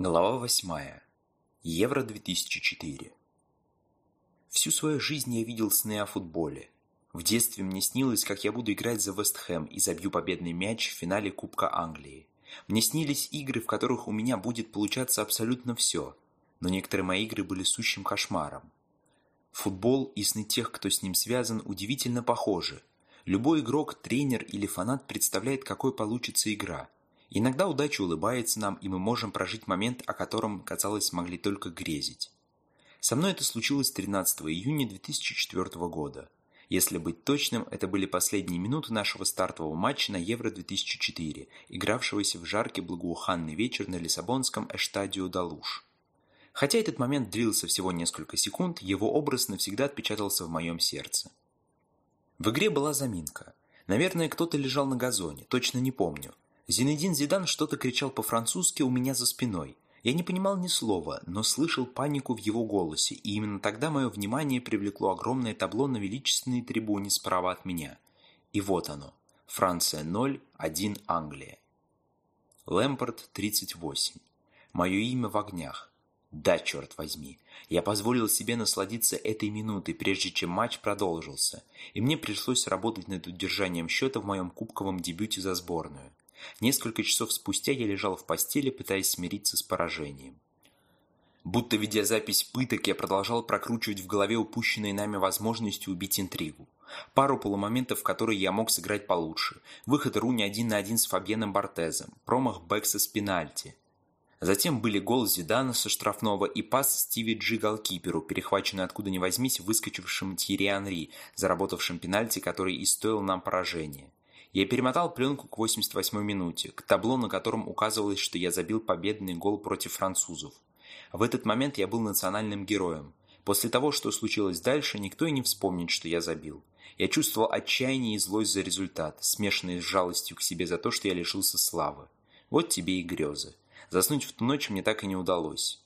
Глава 8. Евро 2004. Всю свою жизнь я видел сны о футболе. В детстве мне снилось, как я буду играть за Вест Хэм и забью победный мяч в финале Кубка Англии. Мне снились игры, в которых у меня будет получаться абсолютно все, но некоторые мои игры были сущим кошмаром. Футбол и сны тех, кто с ним связан, удивительно похожи. Любой игрок, тренер или фанат представляет, какой получится игра – Иногда удача улыбается нам, и мы можем прожить момент, о котором, казалось, могли только грезить. Со мной это случилось 13 июня 2004 года. Если быть точным, это были последние минуты нашего стартового матча на Евро-2004, игравшегося в жаркий благоуханный вечер на Лиссабонском Эштадио Далуш. Хотя этот момент длился всего несколько секунд, его образ навсегда отпечатался в моем сердце. В игре была заминка. Наверное, кто-то лежал на газоне, точно не помню. Зинедин Зидан что-то кричал по-французски у меня за спиной. Я не понимал ни слова, но слышал панику в его голосе, и именно тогда мое внимание привлекло огромное табло на величественной трибуне справа от меня. И вот оно. Франция 0, 1 Англия. Лэмпорт 38. Мое имя в огнях. Да, черт возьми. Я позволил себе насладиться этой минутой, прежде чем матч продолжился, и мне пришлось работать над удержанием счета в моем кубковом дебюте за сборную. Несколько часов спустя я лежал в постели, пытаясь смириться с поражением. Будто ведя запись пыток, я продолжал прокручивать в голове упущенные нами возможности убить интригу. Пару полумоментов, которые я мог сыграть получше. Выход Руни один на один с Фабьеном Бортезом. Промах Бекса с пенальти. Затем были гол Зидана со штрафного и пас Стиви Джи голкиперу, перехваченный откуда ни возьмись выскочившим Тьерри Анри, заработавшим пенальти, который и стоил нам поражения. Я перемотал пленку к 88-й минуте, к табло, на котором указывалось, что я забил победный гол против французов. В этот момент я был национальным героем. После того, что случилось дальше, никто и не вспомнит, что я забил. Я чувствовал отчаяние и злость за результат, смешанные с жалостью к себе за то, что я лишился славы. Вот тебе и грезы. Заснуть в ту ночь мне так и не удалось.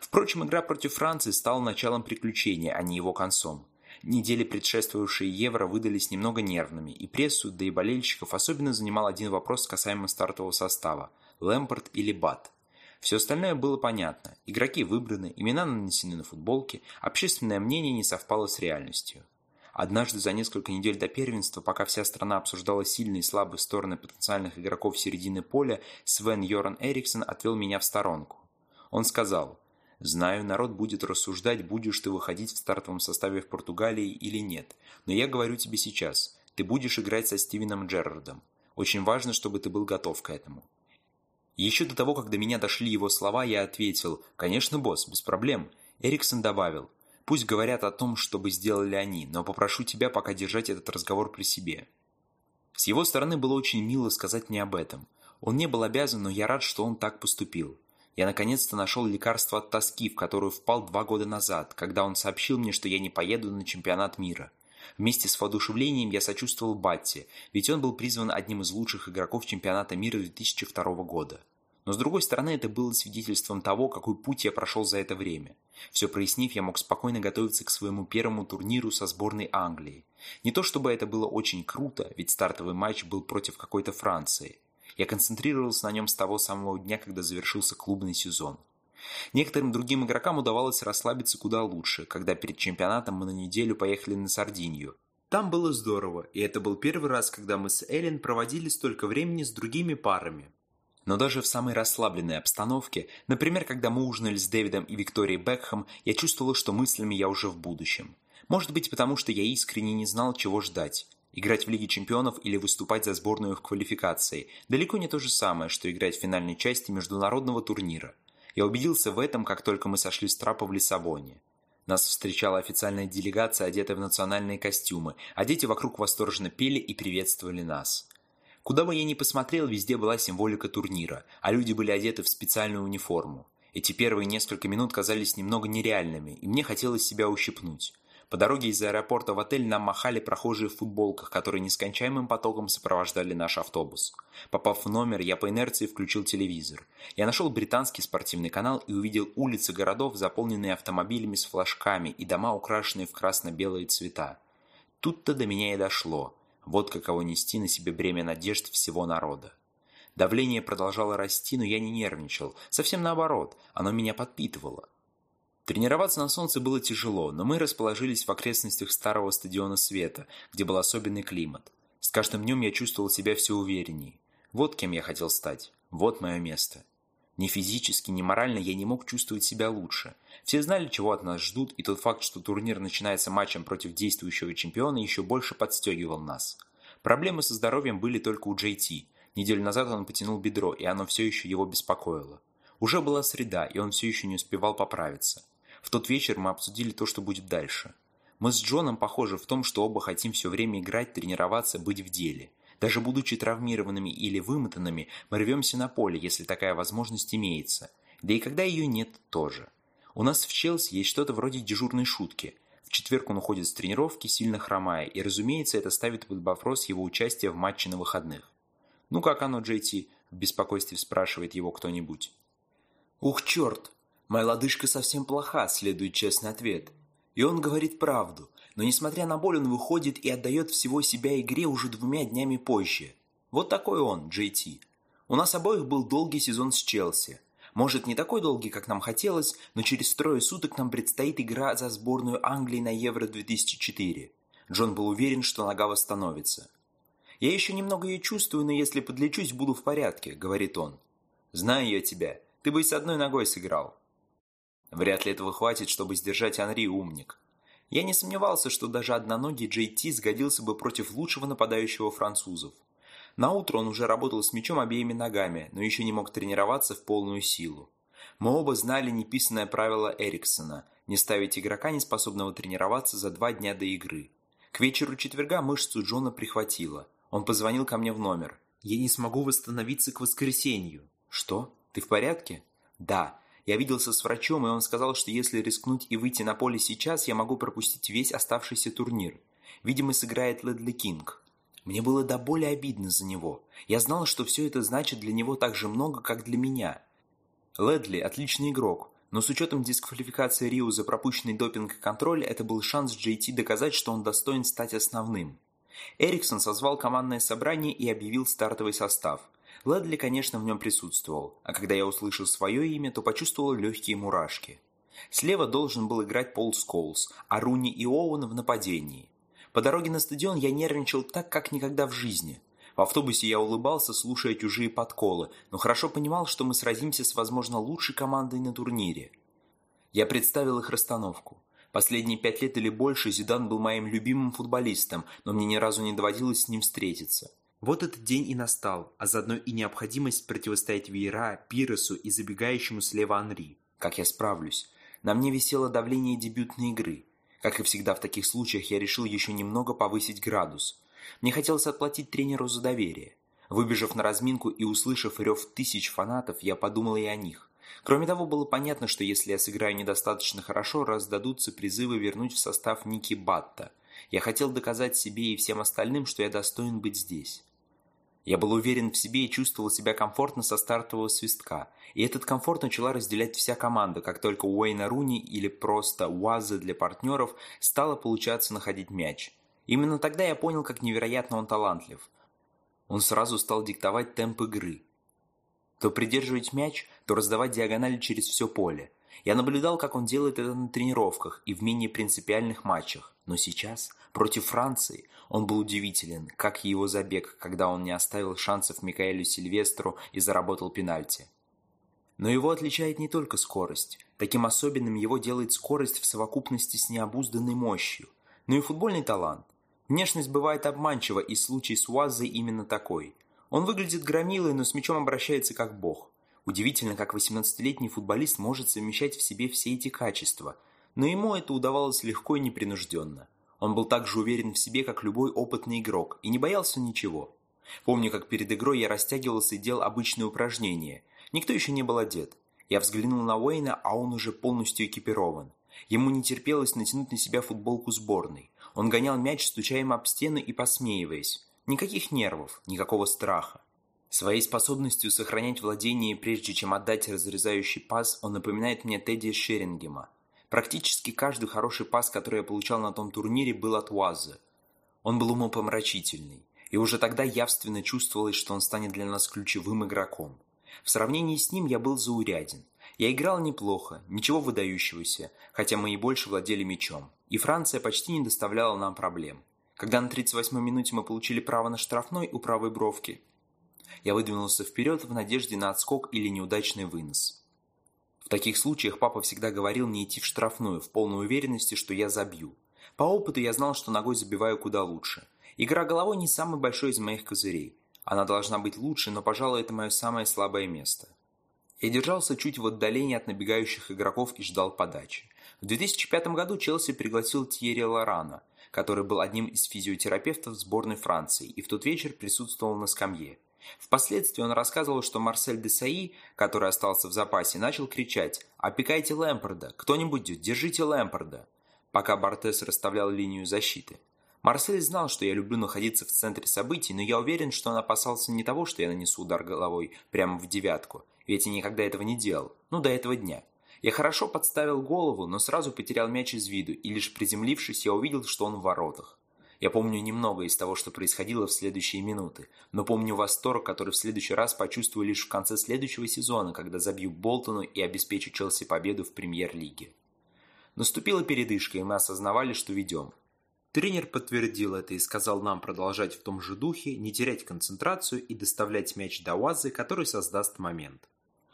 Впрочем, игра против Франции стала началом приключения, а не его концом. Недели, предшествовавшие Евро, выдались немного нервными, и прессу, да и болельщиков особенно занимал один вопрос касаемо стартового состава – Лэмпорт или Бат. Все остальное было понятно. Игроки выбраны, имена нанесены на футболки, общественное мнение не совпало с реальностью. Однажды за несколько недель до первенства, пока вся страна обсуждала сильные и слабые стороны потенциальных игроков середины поля, Свен Йоран Эриксон отвел меня в сторонку. Он сказал – Знаю, народ будет рассуждать, будешь ты выходить в стартовом составе в Португалии или нет. Но я говорю тебе сейчас, ты будешь играть со Стивеном Джерардом. Очень важно, чтобы ты был готов к этому. Еще до того, как до меня дошли его слова, я ответил, «Конечно, босс, без проблем». Эриксон добавил, «Пусть говорят о том, что бы сделали они, но попрошу тебя пока держать этот разговор при себе». С его стороны было очень мило сказать мне об этом. Он не был обязан, но я рад, что он так поступил. Я наконец-то нашел лекарство от тоски, в которую впал два года назад, когда он сообщил мне, что я не поеду на чемпионат мира. Вместе с воодушевлением я сочувствовал Батти, ведь он был призван одним из лучших игроков чемпионата мира 2002 года. Но с другой стороны, это было свидетельством того, какой путь я прошел за это время. Все прояснив, я мог спокойно готовиться к своему первому турниру со сборной Англии. Не то чтобы это было очень круто, ведь стартовый матч был против какой-то Франции. Я концентрировался на нем с того самого дня, когда завершился клубный сезон. Некоторым другим игрокам удавалось расслабиться куда лучше, когда перед чемпионатом мы на неделю поехали на Сардинию. Там было здорово, и это был первый раз, когда мы с Эллен проводили столько времени с другими парами. Но даже в самой расслабленной обстановке, например, когда мы ужинали с Дэвидом и Викторией Бекхэм, я чувствовала, что мыслями я уже в будущем. Может быть, потому что я искренне не знал, чего ждать. Играть в Лиге чемпионов или выступать за сборную в квалификации – далеко не то же самое, что играть в финальной части международного турнира. Я убедился в этом, как только мы сошли с трапа в Лиссабоне. Нас встречала официальная делегация, одетая в национальные костюмы, а дети вокруг восторженно пели и приветствовали нас. Куда бы я ни посмотрел, везде была символика турнира, а люди были одеты в специальную униформу. Эти первые несколько минут казались немного нереальными, и мне хотелось себя ущипнуть. По дороге из аэропорта в отель нам махали прохожие в футболках, которые нескончаемым потоком сопровождали наш автобус. Попав в номер, я по инерции включил телевизор. Я нашел британский спортивный канал и увидел улицы городов, заполненные автомобилями с флажками и дома, украшенные в красно-белые цвета. Тут-то до меня и дошло. Вот каково нести на себе бремя надежд всего народа. Давление продолжало расти, но я не нервничал. Совсем наоборот, оно меня подпитывало. Тренироваться на солнце было тяжело, но мы расположились в окрестностях старого стадиона Света, где был особенный климат. С каждым днем я чувствовал себя все увереннее. Вот кем я хотел стать. Вот мое место. Ни физически, ни морально я не мог чувствовать себя лучше. Все знали, чего от нас ждут, и тот факт, что турнир начинается матчем против действующего чемпиона, еще больше подстегивал нас. Проблемы со здоровьем были только у Джей Ти. Неделю назад он потянул бедро, и оно все еще его беспокоило. Уже была среда, и он все еще не успевал поправиться. В тот вечер мы обсудили то, что будет дальше. Мы с Джоном похожи в том, что оба хотим все время играть, тренироваться, быть в деле. Даже будучи травмированными или вымотанными, мы рвемся на поле, если такая возможность имеется. Да и когда ее нет, тоже. У нас в Челси есть что-то вроде дежурной шутки. В четверг он уходит с тренировки, сильно хромая, и, разумеется, это ставит под вопрос его участие в матче на выходных. «Ну как оно, Джей Ти?» – в беспокойстве спрашивает его кто-нибудь. «Ух, черт! Моя лодыжка совсем плоха», – следует честный ответ. И он говорит правду, но несмотря на боль, он выходит и отдает всего себя игре уже двумя днями позже. Вот такой он, Джей Ти. У нас обоих был долгий сезон с Челси. Может, не такой долгий, как нам хотелось, но через трое суток нам предстоит игра за сборную Англии на Евро-2004. Джон был уверен, что нога восстановится. «Я еще немного ее чувствую, но если подлечусь, буду в порядке», — говорит он. «Знаю я тебя. Ты бы и с одной ногой сыграл». Вряд ли этого хватит, чтобы сдержать Анри, умник. Я не сомневался, что даже одноногий Джей Ти сгодился бы против лучшего нападающего французов. На утро он уже работал с мячом обеими ногами, но еще не мог тренироваться в полную силу. Мы оба знали неписанное правило Эриксона – не ставить игрока, не способного тренироваться за два дня до игры. К вечеру четверга мышцу Джона прихватило. Он позвонил ко мне в номер. «Я не смогу восстановиться к воскресенью». «Что? Ты в порядке?» «Да. Я виделся с врачом, и он сказал, что если рискнуть и выйти на поле сейчас, я могу пропустить весь оставшийся турнир. Видимо, сыграет Ледли Кинг». Мне было до боли обидно за него. Я знал, что все это значит для него так же много, как для меня. Ледли – отличный игрок, но с учетом дисквалификации Рио за пропущенный допинг и контроль, это был шанс Ти доказать, что он достоин стать основным. Эриксон созвал командное собрание и объявил стартовый состав. Ледли, конечно, в нем присутствовал, а когда я услышал свое имя, то почувствовал легкие мурашки. Слева должен был играть Пол Сколс, а Руни и Оуэн в нападении. По дороге на стадион я нервничал так, как никогда в жизни. В автобусе я улыбался, слушая чужие подколы, но хорошо понимал, что мы сразимся с, возможно, лучшей командой на турнире. Я представил их расстановку. Последние пять лет или больше Зидан был моим любимым футболистом, но мне ни разу не доводилось с ним встретиться. Вот этот день и настал, а заодно и необходимость противостоять Вейра, Пиросу и забегающему слева Анри. Как я справлюсь? На мне висело давление дебютной игры. Как и всегда в таких случаях, я решил еще немного повысить градус. Мне хотелось отплатить тренеру за доверие. Выбежав на разминку и услышав рев тысяч фанатов, я подумал и о них. Кроме того, было понятно, что если я сыграю недостаточно хорошо, раздадутся призывы вернуть в состав Ники Батта. Я хотел доказать себе и всем остальным, что я достоин быть здесь. Я был уверен в себе и чувствовал себя комфортно со стартового свистка. И этот комфорт начала разделять вся команда, как только Уэйна Руни или просто Уаза для партнеров стало получаться находить мяч. Именно тогда я понял, как невероятно он талантлив. Он сразу стал диктовать темп игры. То придерживать мяч, то раздавать диагонали через все поле. Я наблюдал, как он делает это на тренировках и в менее принципиальных матчах. Но сейчас, против Франции, он был удивителен, как его забег, когда он не оставил шансов Микаэлю Сильвестру и заработал пенальти. Но его отличает не только скорость. Таким особенным его делает скорость в совокупности с необузданной мощью, но и футбольный талант. Внешность бывает обманчива, и случай с Уазой именно такой. Он выглядит громилой, но с мячом обращается как бог. Удивительно, как 18-летний футболист может совмещать в себе все эти качества, но ему это удавалось легко и непринужденно. Он был так же уверен в себе, как любой опытный игрок, и не боялся ничего. Помню, как перед игрой я растягивался и делал обычные упражнения. Никто еще не был одет. Я взглянул на Уэйна, а он уже полностью экипирован. Ему не терпелось натянуть на себя футболку сборной. Он гонял мяч, стуча им об стену и посмеиваясь. Никаких нервов, никакого страха. Своей способностью сохранять владение, прежде чем отдать разрезающий пас, он напоминает мне Тедди Шерингема. Практически каждый хороший пас, который я получал на том турнире, был от Уаза. Он был умопомрачительный. И уже тогда явственно чувствовалось, что он станет для нас ключевым игроком. В сравнении с ним я был зауряден. Я играл неплохо, ничего выдающегося, хотя мы и больше владели мячом. И Франция почти не доставляла нам проблем. Когда на 38-й минуте мы получили право на штрафной у правой бровки, я выдвинулся вперед в надежде на отскок или неудачный вынос. В таких случаях папа всегда говорил мне идти в штрафную, в полной уверенности, что я забью. По опыту я знал, что ногой забиваю куда лучше. Игра головой не самый большой из моих козырей. Она должна быть лучше, но, пожалуй, это мое самое слабое место. Я держался чуть в отдалении от набегающих игроков и ждал подачи. В 2005 году Челси пригласил Тьерри Лорана, который был одним из физиотерапевтов сборной Франции и в тот вечер присутствовал на скамье. Впоследствии он рассказывал, что Марсель де Саи, который остался в запасе, начал кричать «Опекайте Лэмпорда! Кто-нибудь, держите Лэмпорда!» пока Бартес расставлял линию защиты. Марсель знал, что я люблю находиться в центре событий, но я уверен, что он опасался не того, что я нанесу удар головой прямо в девятку, ведь я никогда этого не делал, ну до этого дня. Я хорошо подставил голову, но сразу потерял мяч из виду, и лишь приземлившись, я увидел, что он в воротах. Я помню немного из того, что происходило в следующие минуты, но помню восторг, который в следующий раз почувствую лишь в конце следующего сезона, когда забью Болтону и обеспечу Челси победу в премьер-лиге. Наступила передышка, и мы осознавали, что ведем. Тренер подтвердил это и сказал нам продолжать в том же духе, не терять концентрацию и доставлять мяч до Уазы, который создаст момент.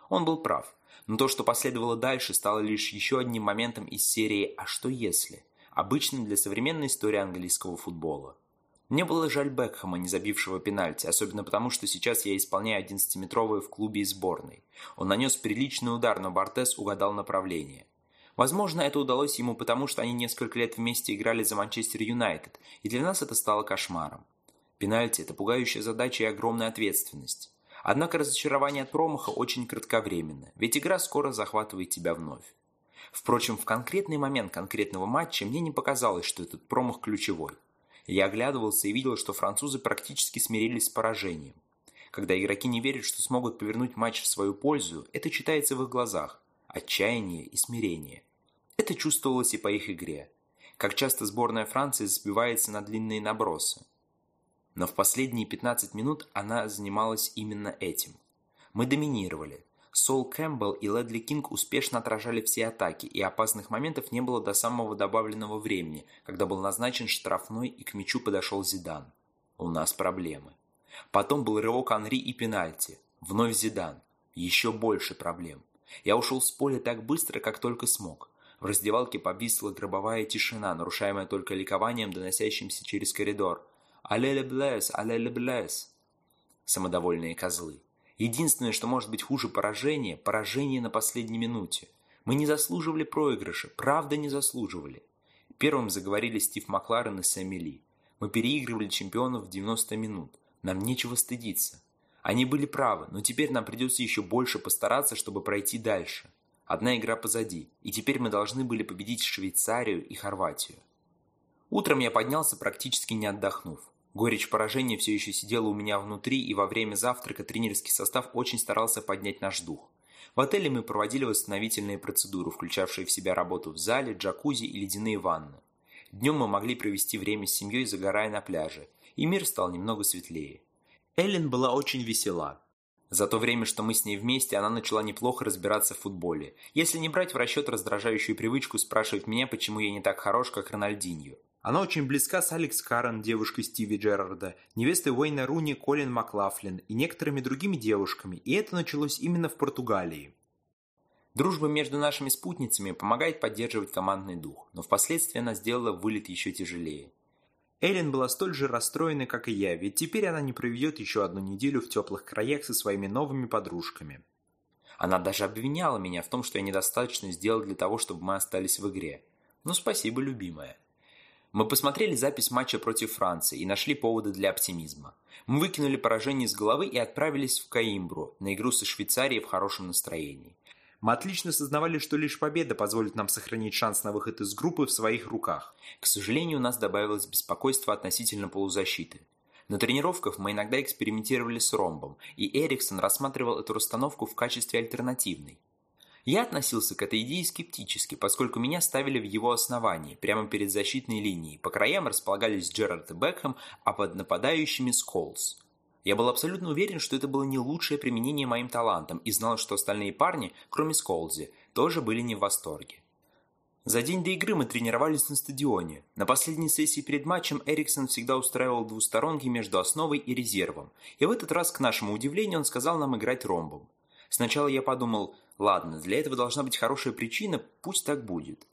Он был прав, но то, что последовало дальше, стало лишь еще одним моментом из серии «А что если?», обычным для современной истории английского футбола. Мне было жаль Бекхэма, не забившего пенальти, особенно потому, что сейчас я исполняю 11-метровые в клубе и сборной. Он нанес приличный удар, но Бортес угадал направление. Возможно, это удалось ему потому, что они несколько лет вместе играли за Манчестер Юнайтед, и для нас это стало кошмаром. Пенальти – это пугающая задача и огромная ответственность. Однако разочарование от промаха очень кратковременно, ведь игра скоро захватывает тебя вновь. Впрочем, в конкретный момент конкретного матча мне не показалось, что этот промах ключевой. Я оглядывался и видел, что французы практически смирились с поражением. Когда игроки не верят, что смогут повернуть матч в свою пользу, это читается в их глазах отчаяние и смирение. Это чувствовалось и по их игре. Как часто сборная Франции сбивается на длинные набросы. Но в последние 15 минут она занималась именно этим. Мы доминировали. Сол Кэмпбелл и Ледли Кинг успешно отражали все атаки, и опасных моментов не было до самого добавленного времени, когда был назначен штрафной и к мячу подошел Зидан. У нас проблемы. Потом был рывок Анри и пенальти. Вновь Зидан. Еще больше проблем. Я ушел с поля так быстро, как только смог. В раздевалке повисла гробовая тишина, нарушаемая только ликованием, доносящимся через коридор. «Алле блэс! Алле блэс!» Самодовольные козлы. Единственное, что может быть хуже поражения – поражение на последней минуте. Мы не заслуживали проигрыша, правда не заслуживали. Первым заговорили Стив Макларен и Сэмми. Мы переигрывали чемпионов в 90 минут. Нам нечего стыдиться. Они были правы, но теперь нам придется еще больше постараться, чтобы пройти дальше. Одна игра позади, и теперь мы должны были победить Швейцарию и Хорватию. Утром я поднялся, практически не отдохнув. Горечь поражения все еще сидела у меня внутри, и во время завтрака тренерский состав очень старался поднять наш дух. В отеле мы проводили восстановительные процедуры, включавшие в себя работу в зале, джакузи и ледяные ванны. Днем мы могли провести время с семьей, загорая на пляже, и мир стал немного светлее. Эллен была очень весела. За то время, что мы с ней вместе, она начала неплохо разбираться в футболе, если не брать в расчет раздражающую привычку спрашивать меня, почему я не так хорош, как Рональдиньо. Она очень близка с Алекс Карен, девушкой Стиви Джерарда, невестой Уэйна Руни Колин Маклафлин и некоторыми другими девушками, и это началось именно в Португалии. Дружба между нашими спутницами помогает поддерживать командный дух, но впоследствии она сделала вылет еще тяжелее. Эллен была столь же расстроена, как и я, ведь теперь она не проведет еще одну неделю в теплых краях со своими новыми подружками. Она даже обвиняла меня в том, что я недостаточно сделал для того, чтобы мы остались в игре. Ну спасибо, любимая. Мы посмотрели запись матча против Франции и нашли поводы для оптимизма. Мы выкинули поражение из головы и отправились в Каимбру на игру со Швейцарией в хорошем настроении. Мы отлично сознавали, что лишь победа позволит нам сохранить шанс на выход из группы в своих руках. К сожалению, у нас добавилось беспокойство относительно полузащиты. На тренировках мы иногда экспериментировали с ромбом, и Эриксон рассматривал эту расстановку в качестве альтернативной. Я относился к этой идее скептически, поскольку меня ставили в его основании, прямо перед защитной линией. По краям располагались Джерард и Бекхэм, а под нападающими Сколс. Я был абсолютно уверен, что это было не лучшее применение моим талантам и знал, что остальные парни, кроме Сколзи, тоже были не в восторге. За день до игры мы тренировались на стадионе. На последней сессии перед матчем Эриксон всегда устраивал двусторонки между основой и резервом. И в этот раз, к нашему удивлению, он сказал нам играть ромбом. Сначала я подумал, ладно, для этого должна быть хорошая причина, пусть так будет.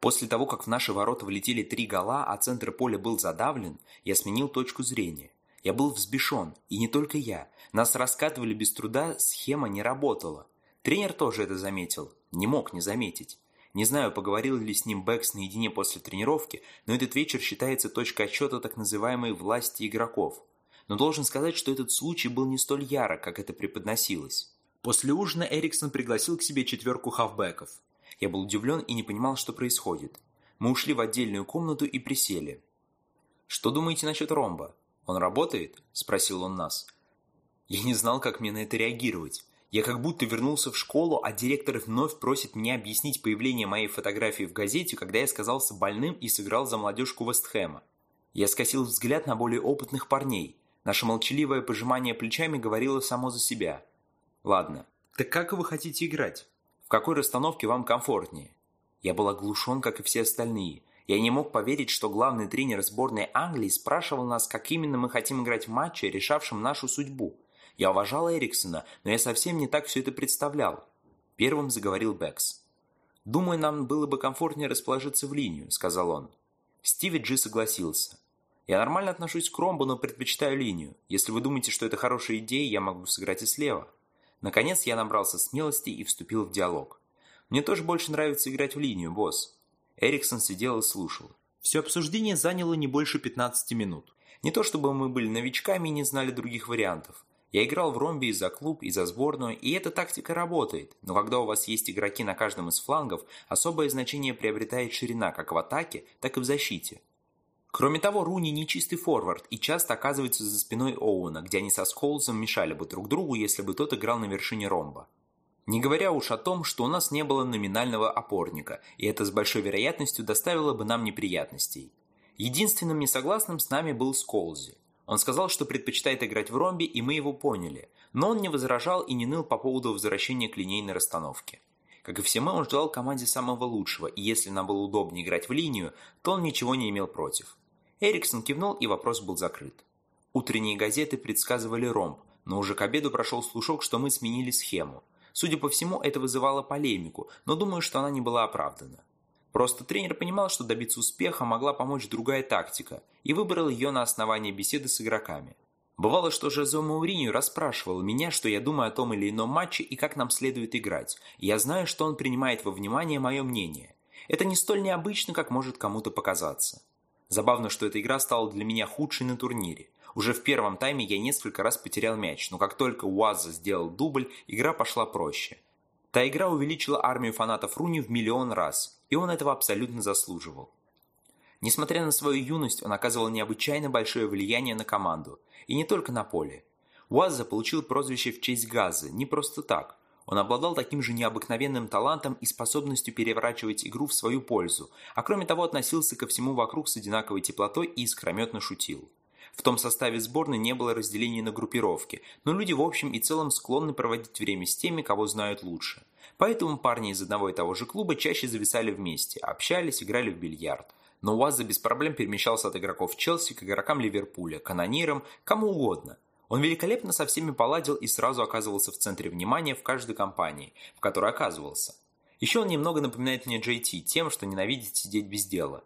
После того, как в наши ворота влетели три гола, а центр поля был задавлен, я сменил точку зрения. Я был взбешен, и не только я. Нас раскатывали без труда, схема не работала. Тренер тоже это заметил, не мог не заметить. Не знаю, поговорил ли с ним Бэкс наедине после тренировки, но этот вечер считается точкой отсчета так называемой власти игроков. Но должен сказать, что этот случай был не столь ярок, как это преподносилось. После ужина Эриксон пригласил к себе четверку хавбеков. Я был удивлен и не понимал, что происходит. Мы ушли в отдельную комнату и присели. «Что думаете насчет ромба? Он работает?» – спросил он нас. Я не знал, как мне на это реагировать. Я как будто вернулся в школу, а директор вновь просит меня объяснить появление моей фотографии в газете, когда я сказался больным и сыграл за молодежку Вестхэма. Я скосил взгляд на более опытных парней. Наше молчаливое пожимание плечами говорило само за себя. Ладно, так как вы хотите играть? В какой расстановке вам комфортнее? Я был оглушен, как и все остальные. Я не мог поверить, что главный тренер сборной Англии спрашивал нас, как именно мы хотим играть в матче, решавшем нашу судьбу. Я уважал Эриксона, но я совсем не так все это представлял. Первым заговорил Бэкс. «Думаю, нам было бы комфортнее расположиться в линию», — сказал он. Стиви Джи согласился. «Я нормально отношусь к ромбу, но предпочитаю линию. Если вы думаете, что это хорошая идея, я могу сыграть и слева». Наконец я набрался смелости и вступил в диалог. «Мне тоже больше нравится играть в линию, босс». Эриксон сидел и слушал. Все обсуждение заняло не больше 15 минут. Не то чтобы мы были новичками и не знали других вариантов. Я играл в ромби и за клуб, и за сборную, и эта тактика работает. Но когда у вас есть игроки на каждом из флангов, особое значение приобретает ширина как в атаке, так и в защите. Кроме того, Руни не чистый форвард и часто оказывается за спиной Оуэна, где они со Сколзом мешали бы друг другу, если бы тот играл на вершине ромба. Не говоря уж о том, что у нас не было номинального опорника, и это с большой вероятностью доставило бы нам неприятностей. Единственным несогласным с нами был Сколзи. Он сказал, что предпочитает играть в ромби, и мы его поняли, но он не возражал и не ныл по поводу возвращения к линейной расстановке. Как и все мы, он ждал команде самого лучшего, и если нам было удобнее играть в линию, то он ничего не имел против. Эриксон кивнул, и вопрос был закрыт. Утренние газеты предсказывали ромб, но уже к обеду прошел слушок, что мы сменили схему. Судя по всему, это вызывало полемику, но думаю, что она не была оправдана. Просто тренер понимал, что добиться успеха могла помочь другая тактика, и выбрал ее на основании беседы с игроками. Бывало, что Жозе Мауринью расспрашивал меня, что я думаю о том или ином матче и как нам следует играть, я знаю, что он принимает во внимание мое мнение. Это не столь необычно, как может кому-то показаться. Забавно, что эта игра стала для меня худшей на турнире. Уже в первом тайме я несколько раз потерял мяч, но как только Уаза сделал дубль, игра пошла проще – Та игра увеличила армию фанатов Руни в миллион раз, и он этого абсолютно заслуживал. Несмотря на свою юность, он оказывал необычайно большое влияние на команду, и не только на поле. Уаза получил прозвище в честь Газы не просто так. Он обладал таким же необыкновенным талантом и способностью переворачивать игру в свою пользу, а кроме того относился ко всему вокруг с одинаковой теплотой и искрометно шутил. В том составе сборной не было разделения на группировки, но люди в общем и целом склонны проводить время с теми, кого знают лучше. Поэтому парни из одного и того же клуба чаще зависали вместе, общались, играли в бильярд. Но Уаза без проблем перемещался от игроков Челси к игрокам Ливерпуля, канонирам, кому угодно. Он великолепно со всеми поладил и сразу оказывался в центре внимания в каждой компании, в которой оказывался. Еще он немного напоминает мне Джей тем, что ненавидит сидеть без дела.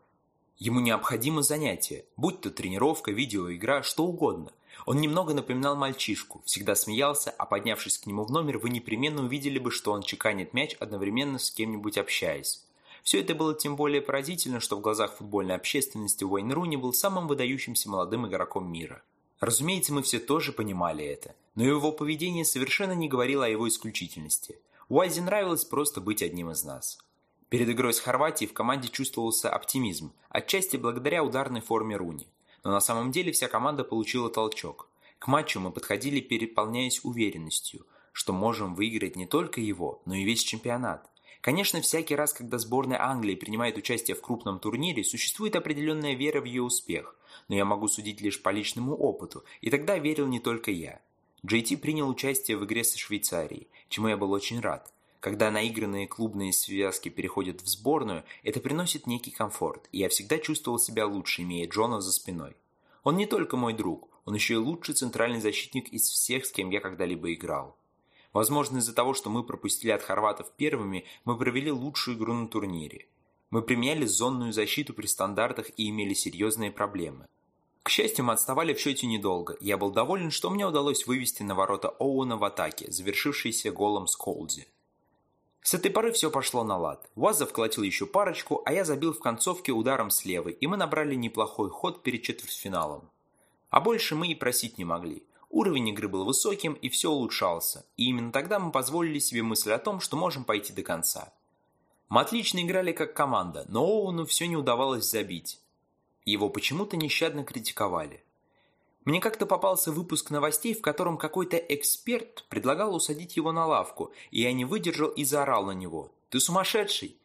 Ему необходимо занятие, будь то тренировка, видеоигра, что угодно. Он немного напоминал мальчишку, всегда смеялся, а поднявшись к нему в номер, вы непременно увидели бы, что он чеканит мяч, одновременно с кем-нибудь общаясь. Все это было тем более поразительно, что в глазах футбольной общественности Уэйн Руни был самым выдающимся молодым игроком мира. Разумеется, мы все тоже понимали это, но его поведение совершенно не говорило о его исключительности. Уайзе нравилось просто быть одним из нас. Перед игрой с Хорватией в команде чувствовался оптимизм, отчасти благодаря ударной форме Руни. Но на самом деле вся команда получила толчок. К матчу мы подходили, переполняясь уверенностью. что можем выиграть не только его, но и весь чемпионат. Конечно, всякий раз, когда сборная Англии принимает участие в крупном турнире, существует определенная вера в ее успех, но я могу судить лишь по личному опыту, и тогда верил не только я. Ти принял участие в игре со Швейцарией, чему я был очень рад. Когда наигранные клубные связки переходят в сборную, это приносит некий комфорт, и я всегда чувствовал себя лучше, имея Джона за спиной. Он не только мой друг, он еще и лучший центральный защитник из всех, с кем я когда-либо играл. Возможно, из-за того, что мы пропустили от хорватов первыми, мы провели лучшую игру на турнире. Мы применяли зонную защиту при стандартах и имели серьезные проблемы. К счастью, мы отставали в счете недолго, я был доволен, что мне удалось вывести на ворота Оуэна в атаке, завершившейся голом Сколзи. С этой поры все пошло на лад. Ваза вколотил еще парочку, а я забил в концовке ударом с левой, и мы набрали неплохой ход перед четвертьфиналом. А больше мы и просить не могли. Уровень игры был высоким, и все улучшался, и именно тогда мы позволили себе мысль о том, что можем пойти до конца. Мы отлично играли как команда, но Оуэну все не удавалось забить. Его почему-то нещадно критиковали. Мне как-то попался выпуск новостей, в котором какой-то эксперт предлагал усадить его на лавку, и я не выдержал и заорал на него. «Ты сумасшедший!»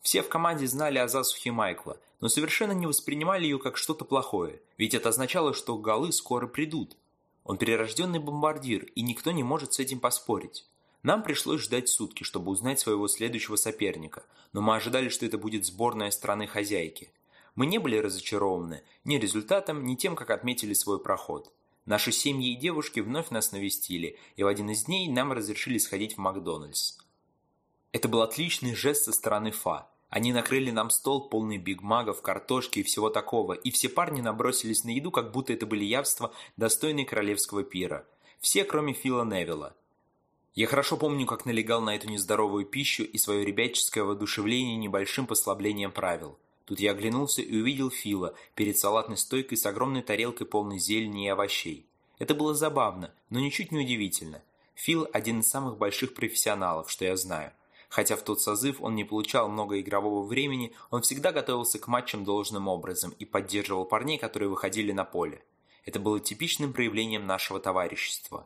Все в команде знали о засухе Майкла, но совершенно не воспринимали ее как что-то плохое, ведь это означало, что голы скоро придут. Он перерожденный бомбардир, и никто не может с этим поспорить. Нам пришлось ждать сутки, чтобы узнать своего следующего соперника, но мы ожидали, что это будет сборная страны-хозяйки. Мы не были разочарованы ни результатом, ни тем, как отметили свой проход. Наши семьи и девушки вновь нас навестили, и в один из дней нам разрешили сходить в Макдональдс. Это был отличный жест со стороны Фа. Они накрыли нам стол, полный бигмагов, картошки и всего такого, и все парни набросились на еду, как будто это были явства, достойные королевского пира. Все, кроме Фила Невилла. Я хорошо помню, как налегал на эту нездоровую пищу и свое ребяческое воодушевление небольшим послаблением правил. Тут я оглянулся и увидел Фила перед салатной стойкой с огромной тарелкой полной зелени и овощей. Это было забавно, но ничуть не удивительно. Фил – один из самых больших профессионалов, что я знаю. Хотя в тот созыв он не получал много игрового времени, он всегда готовился к матчам должным образом и поддерживал парней, которые выходили на поле. Это было типичным проявлением нашего товарищества.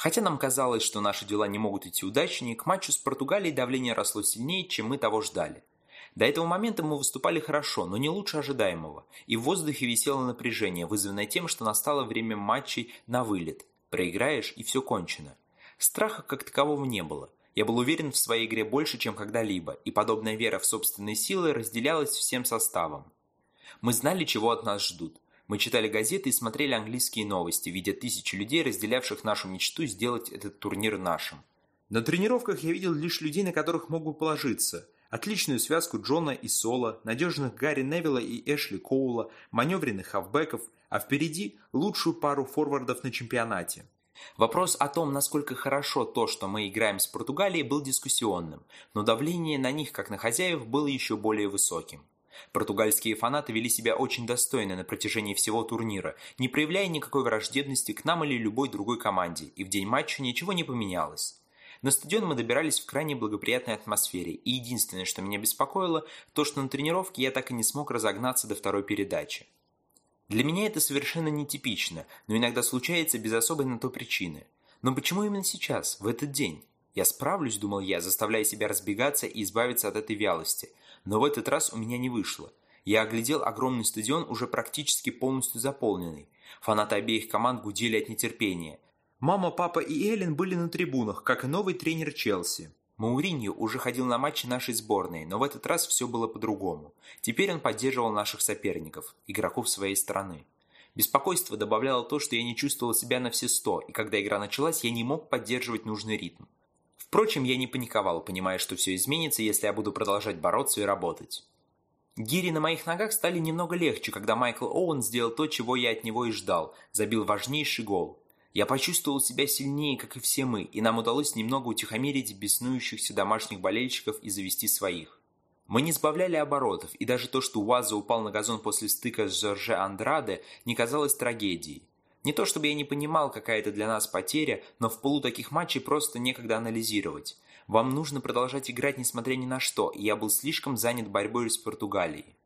Хотя нам казалось, что наши дела не могут идти удачнее, к матчу с Португалией давление росло сильнее, чем мы того ждали. До этого момента мы выступали хорошо, но не лучше ожидаемого, и в воздухе висело напряжение, вызванное тем, что настало время матчей на вылет. Проиграешь, и все кончено. Страха как такового не было. Я был уверен в своей игре больше, чем когда-либо, и подобная вера в собственные силы разделялась всем составом. Мы знали, чего от нас ждут. Мы читали газеты и смотрели английские новости, видя тысячи людей, разделявших нашу мечту сделать этот турнир нашим. На тренировках я видел лишь людей, на которых мог бы положиться – Отличную связку Джона и Соло, надежных Гарри Невилла и Эшли Коула, маневренных хавбеков, а впереди лучшую пару форвардов на чемпионате. Вопрос о том, насколько хорошо то, что мы играем с Португалией, был дискуссионным, но давление на них, как на хозяев, было еще более высоким. Португальские фанаты вели себя очень достойно на протяжении всего турнира, не проявляя никакой враждебности к нам или любой другой команде, и в день матча ничего не поменялось. На стадион мы добирались в крайне благоприятной атмосфере, и единственное, что меня беспокоило, то, что на тренировке я так и не смог разогнаться до второй передачи. Для меня это совершенно нетипично, но иногда случается без особой на то причины. Но почему именно сейчас, в этот день? Я справлюсь, думал я, заставляя себя разбегаться и избавиться от этой вялости. Но в этот раз у меня не вышло. Я оглядел огромный стадион, уже практически полностью заполненный. Фанаты обеих команд гудели от нетерпения. Мама, папа и Эллен были на трибунах, как и новый тренер Челси. Мауриньо уже ходил на матчи нашей сборной, но в этот раз все было по-другому. Теперь он поддерживал наших соперников, игроков своей страны. Беспокойство добавляло то, что я не чувствовал себя на все сто, и когда игра началась, я не мог поддерживать нужный ритм. Впрочем, я не паниковал, понимая, что все изменится, если я буду продолжать бороться и работать. Гири на моих ногах стали немного легче, когда Майкл Оуэн сделал то, чего я от него и ждал, забил важнейший гол. Я почувствовал себя сильнее, как и все мы, и нам удалось немного утихомирить беснующихся домашних болельщиков и завести своих. Мы не сбавляли оборотов, и даже то, что Уаза упал на газон после стыка с Жорже Андраде, не казалось трагедией. Не то чтобы я не понимал, какая это для нас потеря, но в полу таких матчей просто некогда анализировать. Вам нужно продолжать играть несмотря ни на что, и я был слишком занят борьбой с Португалией.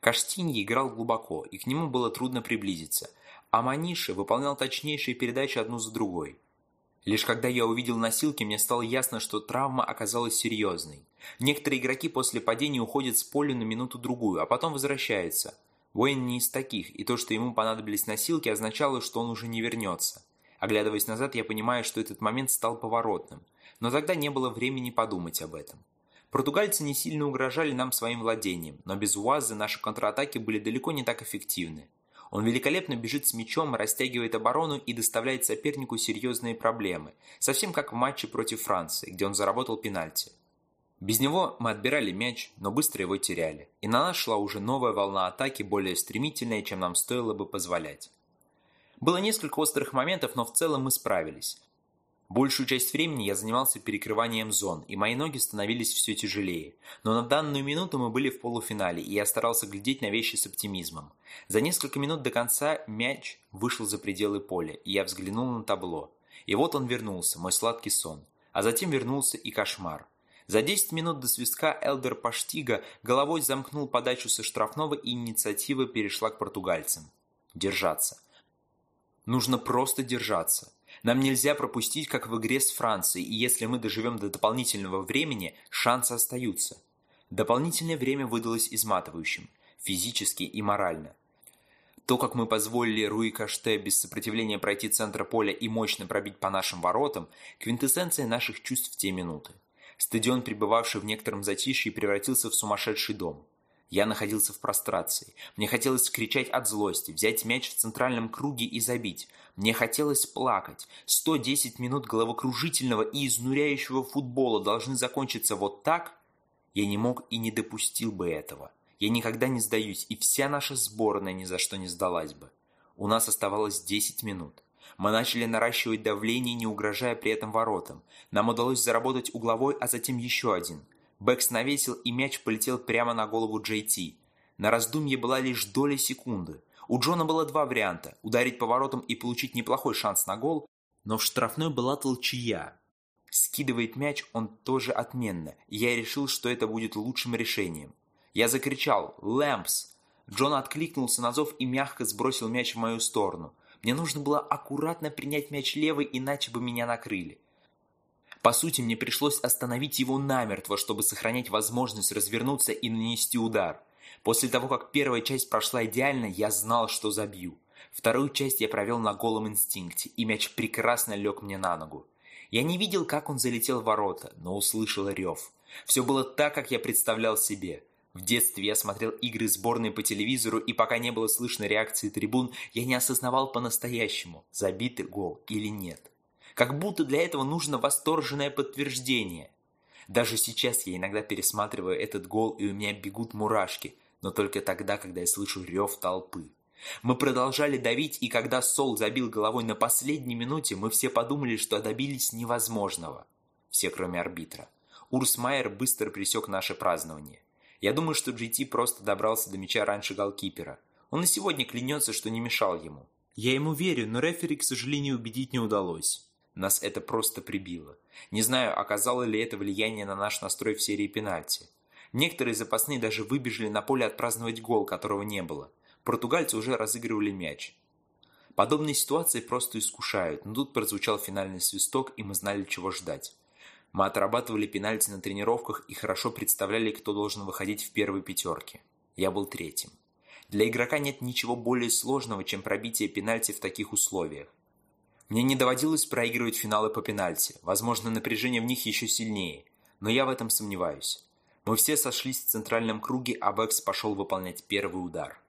Каштиньи играл глубоко, и к нему было трудно приблизиться – а Маниши выполнял точнейшие передачи одну за другой. Лишь когда я увидел носилки, мне стало ясно, что травма оказалась серьезной. Некоторые игроки после падения уходят с поля на минуту-другую, а потом возвращаются. Уэйн не из таких, и то, что ему понадобились носилки, означало, что он уже не вернется. Оглядываясь назад, я понимаю, что этот момент стал поворотным. Но тогда не было времени подумать об этом. Португальцы не сильно угрожали нам своим владением, но без Уазы наши контратаки были далеко не так эффективны. Он великолепно бежит с мячом, растягивает оборону и доставляет сопернику серьезные проблемы, совсем как в матче против Франции, где он заработал пенальти. Без него мы отбирали мяч, но быстро его теряли, и на нас шла уже новая волна атаки, более стремительная, чем нам стоило бы позволять. Было несколько острых моментов, но в целом мы справились. Большую часть времени я занимался перекрыванием зон, и мои ноги становились все тяжелее. Но на данную минуту мы были в полуфинале, и я старался глядеть на вещи с оптимизмом. За несколько минут до конца мяч вышел за пределы поля, и я взглянул на табло. И вот он вернулся, мой сладкий сон. А затем вернулся и кошмар. За 10 минут до свистка Элдер Паштига головой замкнул подачу со штрафного, и инициатива перешла к португальцам. Держаться. Нужно просто держаться. Нам нельзя пропустить, как в игре с Францией, и если мы доживем до дополнительного времени, шансы остаются. Дополнительное время выдалось изматывающим, физически и морально. То, как мы позволили Руи Каште без сопротивления пройти центр поля и мощно пробить по нашим воротам, квинтэссенция наших чувств в те минуты. Стадион, пребывавший в некотором затишье, превратился в сумасшедший дом. Я находился в прострации. Мне хотелось кричать от злости, взять мяч в центральном круге и забить. Мне хотелось плакать. 110 минут головокружительного и изнуряющего футбола должны закончиться вот так? Я не мог и не допустил бы этого. Я никогда не сдаюсь, и вся наша сборная ни за что не сдалась бы. У нас оставалось 10 минут. Мы начали наращивать давление, не угрожая при этом воротам. Нам удалось заработать угловой, а затем еще один – Бэкс навесил, и мяч полетел прямо на голову Джей Ти. На раздумье была лишь доля секунды. У Джона было два варианта – ударить поворотом и получить неплохой шанс на гол, но в штрафной была толчья. Скидывает мяч он тоже отменно, и я решил, что это будет лучшим решением. Я закричал «Лэмпс!». Джон откликнулся на зов и мягко сбросил мяч в мою сторону. Мне нужно было аккуратно принять мяч левый, иначе бы меня накрыли. По сути, мне пришлось остановить его намертво, чтобы сохранять возможность развернуться и нанести удар. После того, как первая часть прошла идеально, я знал, что забью. Вторую часть я провел на голом инстинкте, и мяч прекрасно лег мне на ногу. Я не видел, как он залетел в ворота, но услышал рев. Все было так, как я представлял себе. В детстве я смотрел игры сборной по телевизору, и пока не было слышно реакции трибун, я не осознавал по-настоящему, забитый гол или нет. Как будто для этого нужно восторженное подтверждение. Даже сейчас я иногда пересматриваю этот гол, и у меня бегут мурашки, но только тогда, когда я слышу рев толпы. Мы продолжали давить, и когда Сол забил головой на последней минуте, мы все подумали, что добились невозможного. Все, кроме арбитра. Урс Майер быстро пресек наше празднование. Я думаю, что GT просто добрался до мяча раньше голкипера. Он и сегодня клянется, что не мешал ему. Я ему верю, но рефери, к сожалению, убедить не удалось. Нас это просто прибило. Не знаю, оказало ли это влияние на наш настрой в серии пенальти. Некоторые запасные даже выбежали на поле отпраздновать гол, которого не было. Португальцы уже разыгрывали мяч. Подобные ситуации просто искушают, но тут прозвучал финальный свисток, и мы знали, чего ждать. Мы отрабатывали пенальти на тренировках и хорошо представляли, кто должен выходить в первой пятерке. Я был третьим. Для игрока нет ничего более сложного, чем пробитие пенальти в таких условиях. Мне не доводилось проигрывать финалы по пенальти, возможно, напряжение в них еще сильнее, но я в этом сомневаюсь. Мы все сошлись в центральном круге, а Бэкс пошел выполнять первый удар.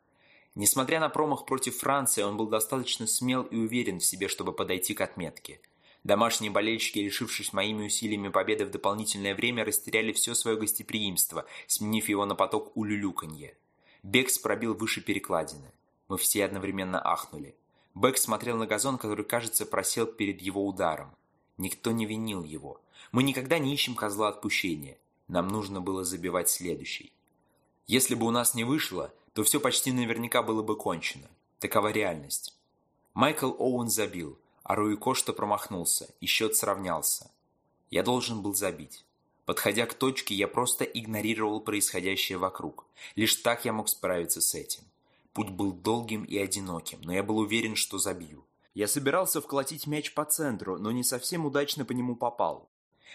Несмотря на промах против Франции, он был достаточно смел и уверен в себе, чтобы подойти к отметке. Домашние болельщики, решившись моими усилиями победы в дополнительное время, растеряли все свое гостеприимство, сменив его на поток улюлюканье. Бекс пробил выше перекладины. Мы все одновременно ахнули. Бэк смотрел на газон, который, кажется, просел перед его ударом. Никто не винил его. Мы никогда не ищем козла отпущения. Нам нужно было забивать следующий. Если бы у нас не вышло, то все почти наверняка было бы кончено. Такова реальность. Майкл Оуэн забил, а Руи Кошта промахнулся, и счет сравнялся. Я должен был забить. Подходя к точке, я просто игнорировал происходящее вокруг. Лишь так я мог справиться с этим. Путь был долгим и одиноким, но я был уверен, что забью. Я собирался вколотить мяч по центру, но не совсем удачно по нему попал.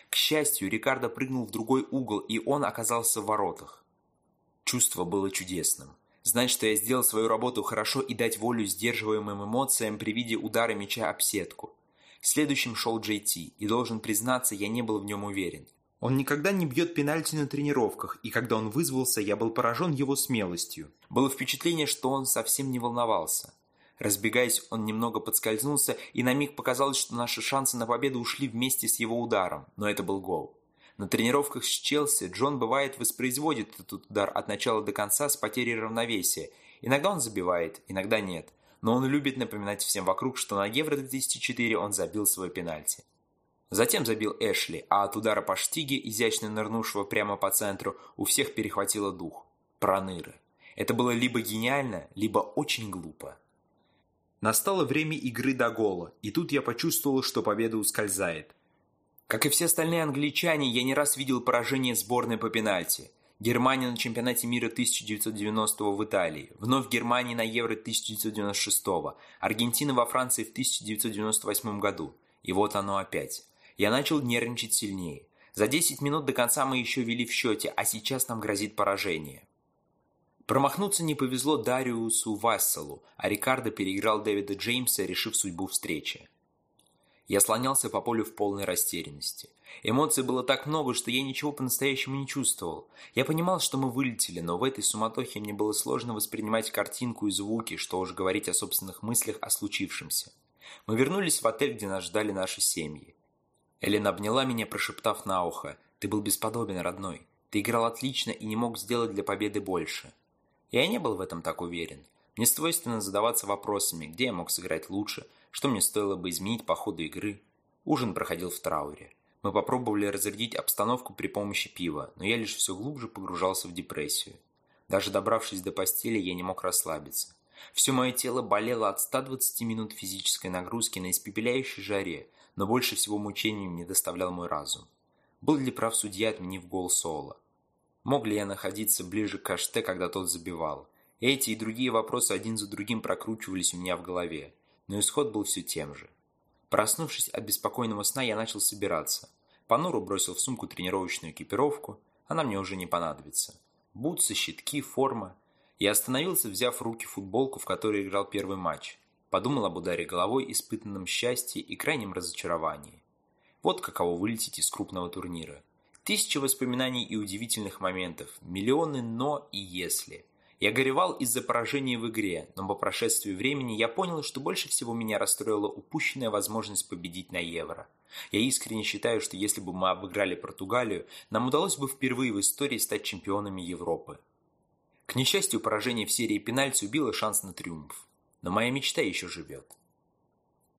К счастью, Рикардо прыгнул в другой угол, и он оказался в воротах. Чувство было чудесным. Знать, что я сделал свою работу хорошо и дать волю сдерживаемым эмоциям при виде удара мяча об сетку. Следующим шел Джей Ти, и должен признаться, я не был в нем уверен. Он никогда не бьет пенальти на тренировках, и когда он вызвался, я был поражен его смелостью. Было впечатление, что он совсем не волновался. Разбегаясь, он немного подскользнулся, и на миг показалось, что наши шансы на победу ушли вместе с его ударом, но это был гол. На тренировках с Челси Джон бывает воспроизводит этот удар от начала до конца с потерей равновесия. Иногда он забивает, иногда нет. Но он любит напоминать всем вокруг, что на Евро-2004 он забил свой пенальти. Затем забил Эшли, а от удара по штиге, изящно нырнувшего прямо по центру, у всех перехватило дух. Проныры. Это было либо гениально, либо очень глупо. Настало время игры до гола, и тут я почувствовал, что победа ускользает. Как и все остальные англичане, я не раз видел поражение сборной по пенальти. Германия на чемпионате мира 1990 в Италии, вновь Германия на Евро 1996, Аргентина во Франции в 1998 году. И вот оно опять. Я начал нервничать сильнее. За 10 минут до конца мы еще вели в счете, а сейчас нам грозит поражение. Промахнуться не повезло Дариусу Васселу, а Рикардо переиграл Дэвида Джеймса, решив судьбу встречи. Я слонялся по полю в полной растерянности. Эмоций было так много, что я ничего по-настоящему не чувствовал. Я понимал, что мы вылетели, но в этой суматохе мне было сложно воспринимать картинку и звуки, что уж говорить о собственных мыслях о случившемся. Мы вернулись в отель, где нас ждали наши семьи. Элен обняла меня, прошептав на ухо. «Ты был бесподобен, родной. Ты играл отлично и не мог сделать для победы больше». Я не был в этом так уверен. Мне свойственно задаваться вопросами, где я мог сыграть лучше – что мне стоило бы изменить по ходу игры. Ужин проходил в трауре. Мы попробовали разрядить обстановку при помощи пива, но я лишь все глубже погружался в депрессию. Даже добравшись до постели, я не мог расслабиться. Все мое тело болело от 120 минут физической нагрузки на испепеляющей жаре, но больше всего мучений мне доставлял мой разум. Был ли прав судья, отменив гол Соло? Мог ли я находиться ближе к Каште, когда тот забивал? Эти и другие вопросы один за другим прокручивались у меня в голове но исход был все тем же. Проснувшись от беспокойного сна, я начал собираться. Понуру бросил в сумку тренировочную экипировку, она мне уже не понадобится. Бутсы, щитки, форма. Я остановился, взяв в руки футболку, в которой играл первый матч. Подумал об ударе головой, испытанном счастье и крайнем разочаровании. Вот каково вылететь из крупного турнира. Тысячи воспоминаний и удивительных моментов, миллионы «но» и «если». Я горевал из-за поражения в игре, но по прошествии времени я понял, что больше всего меня расстроила упущенная возможность победить на Евро. Я искренне считаю, что если бы мы обыграли Португалию, нам удалось бы впервые в истории стать чемпионами Европы. К несчастью, поражение в серии пенальти убило шанс на триумф. Но моя мечта еще живет.